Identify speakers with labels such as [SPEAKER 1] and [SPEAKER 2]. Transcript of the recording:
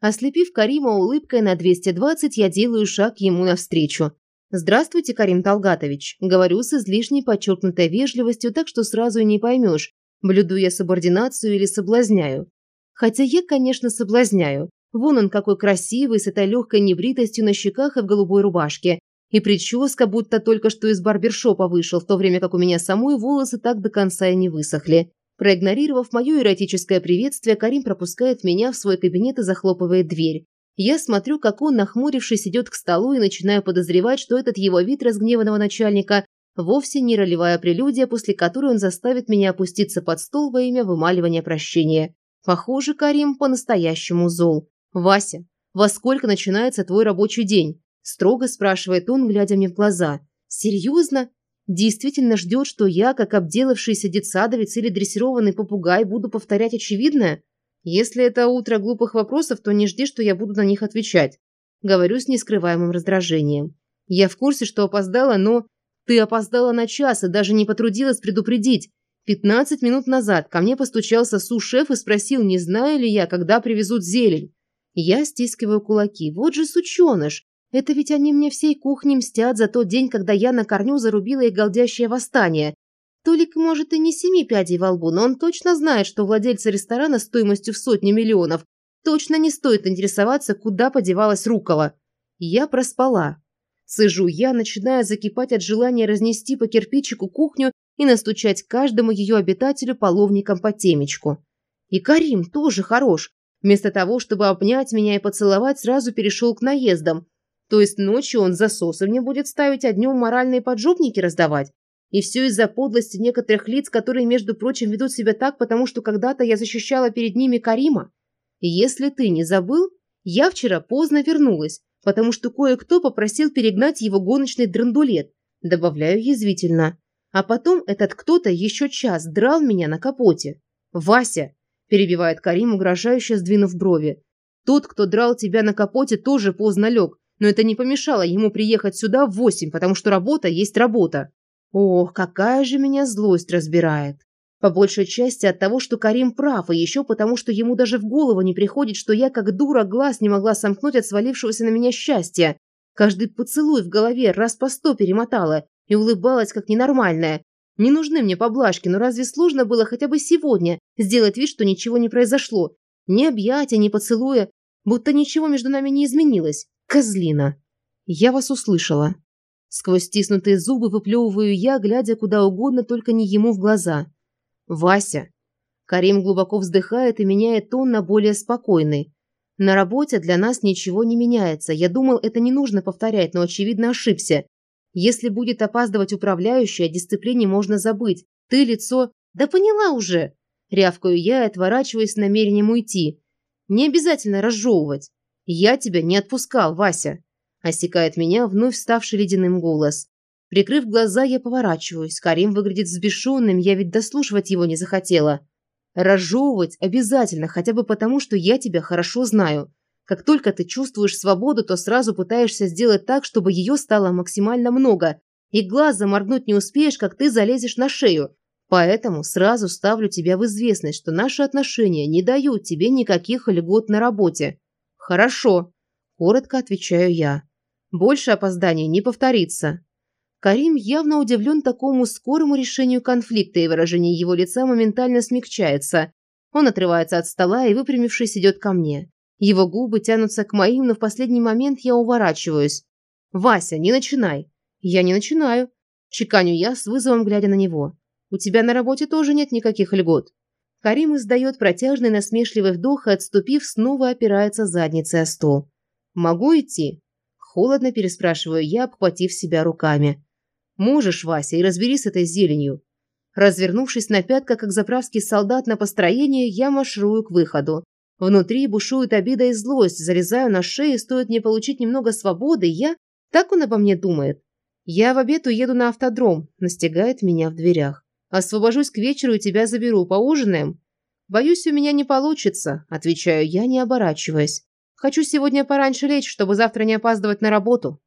[SPEAKER 1] Ослепив Карима улыбкой на 220, я делаю шаг ему навстречу. «Здравствуйте, Карим Талгатович», – говорю с излишней подчеркнутой вежливостью, так что сразу и не поймешь, блюду я субординацию или соблазняю. Хотя я, конечно, соблазняю. Вон он какой красивый, с этой легкой небритостью на щеках и в голубой рубашке. И прическа, будто только что из барбершопа вышел, в то время как у меня самой волосы так до конца и не высохли. Проигнорировав мое эротическое приветствие, Карим пропускает меня в свой кабинет и захлопывает дверь. Я смотрю, как он, нахмурившись, идет к столу и начинаю подозревать, что этот его вид разгневанного начальника вовсе не ролевая прелюдия, после которой он заставит меня опуститься под стол во имя вымаливания прощения. Похоже, Карим по-настоящему зол. «Вася, во сколько начинается твой рабочий день?» Строго спрашивает он, глядя мне в глаза. «Серьезно? Действительно ждет, что я, как обделавшийся детсадовец или дрессированный попугай, буду повторять очевидное?» Если это утро глупых вопросов, то не жди, что я буду на них отвечать. Говорю с нескрываемым раздражением. Я в курсе, что опоздала, но... Ты опоздала на час и даже не потрудилась предупредить. Пятнадцать минут назад ко мне постучался су-шеф и спросил, не знаю ли я, когда привезут зелень. Я стискиваю кулаки. Вот же сученыш. Это ведь они мне всей кухней мстят за тот день, когда я на корню зарубила их голдящее восстание. Толик, может, и не семи пядей во лбу, но он точно знает, что владельца ресторана стоимостью в сотни миллионов точно не стоит интересоваться, куда подевалась Рукола. Я проспала. Сижу я, начиная закипать от желания разнести по кирпичику кухню и настучать каждому ее обитателю половником по темечку. И Карим тоже хорош. Вместо того, чтобы обнять меня и поцеловать, сразу перешел к наездам. То есть ночью он засосы мне будет ставить, а днем моральные поджопники раздавать. И все из-за подлости некоторых лиц, которые, между прочим, ведут себя так, потому что когда-то я защищала перед ними Карима. Если ты не забыл, я вчера поздно вернулась, потому что кое-кто попросил перегнать его гоночный драндулет. Добавляю язвительно. А потом этот кто-то еще час драл меня на капоте. «Вася!» – перебивает Карим, угрожающе сдвинув брови. «Тот, кто драл тебя на капоте, тоже поздно лег, но это не помешало ему приехать сюда в восемь, потому что работа есть работа». Ох, какая же меня злость разбирает. По большей части от того, что Карим прав, и еще потому, что ему даже в голову не приходит, что я, как дура, глаз не могла сомкнуть от свалившегося на меня счастья. Каждый поцелуй в голове раз по сто перемотала и улыбалась, как ненормальная. Не нужны мне поблажки, но разве сложно было хотя бы сегодня сделать вид, что ничего не произошло? Ни объятия, ни поцелуя, будто ничего между нами не изменилось. Козлина. Я вас услышала. Сквозь стиснутые зубы выплевываю я, глядя куда угодно, только не ему в глаза. «Вася!» Карим глубоко вздыхает и меняет тон на более спокойный. «На работе для нас ничего не меняется. Я думал, это не нужно повторять, но, очевидно, ошибся. Если будет опаздывать управляющая, о дисциплине можно забыть. Ты лицо... Да поняла уже!» Рявкаю я и отворачиваюсь с намерением уйти. «Не обязательно разжевывать. Я тебя не отпускал, Вася!» Осекает меня вновь ставший ледяным голос. Прикрыв глаза, я поворачиваюсь. Карим выглядит взбешенным, я ведь дослушивать его не захотела. Разжевывать обязательно, хотя бы потому, что я тебя хорошо знаю. Как только ты чувствуешь свободу, то сразу пытаешься сделать так, чтобы ее стало максимально много. И глаз моргнуть не успеешь, как ты залезешь на шею. Поэтому сразу ставлю тебя в известность, что наши отношения не дают тебе никаких льгот на работе. Хорошо, коротко отвечаю я. Больше опозданий не повторится. Карим явно удивлен такому скорому решению конфликта, и выражение его лица моментально смягчается. Он отрывается от стола и, выпрямившись, идет ко мне. Его губы тянутся к моим, но в последний момент я уворачиваюсь. «Вася, не начинай!» «Я не начинаю!» Чеканю я с вызовом, глядя на него. «У тебя на работе тоже нет никаких льгот». Карим издает протяжный насмешливый вдох и, отступив, снова опирается задницей о стол. «Могу идти?» Холодно переспрашиваю я, обхватив себя руками. «Можешь, Вася, и разбери с этой зеленью». Развернувшись на пятках, как заправский солдат на построение, я марширую к выходу. Внутри бушует обида и злость, залезаю на шею, стоит мне получить немного свободы, я... Так он обо мне думает. Я в обед уеду на автодром, настигает меня в дверях. Освобожусь к вечеру и тебя заберу, поужинаем? Боюсь, у меня не получится, отвечаю я, не оборачиваясь. Хочу сегодня пораньше лечь, чтобы завтра не опаздывать на работу.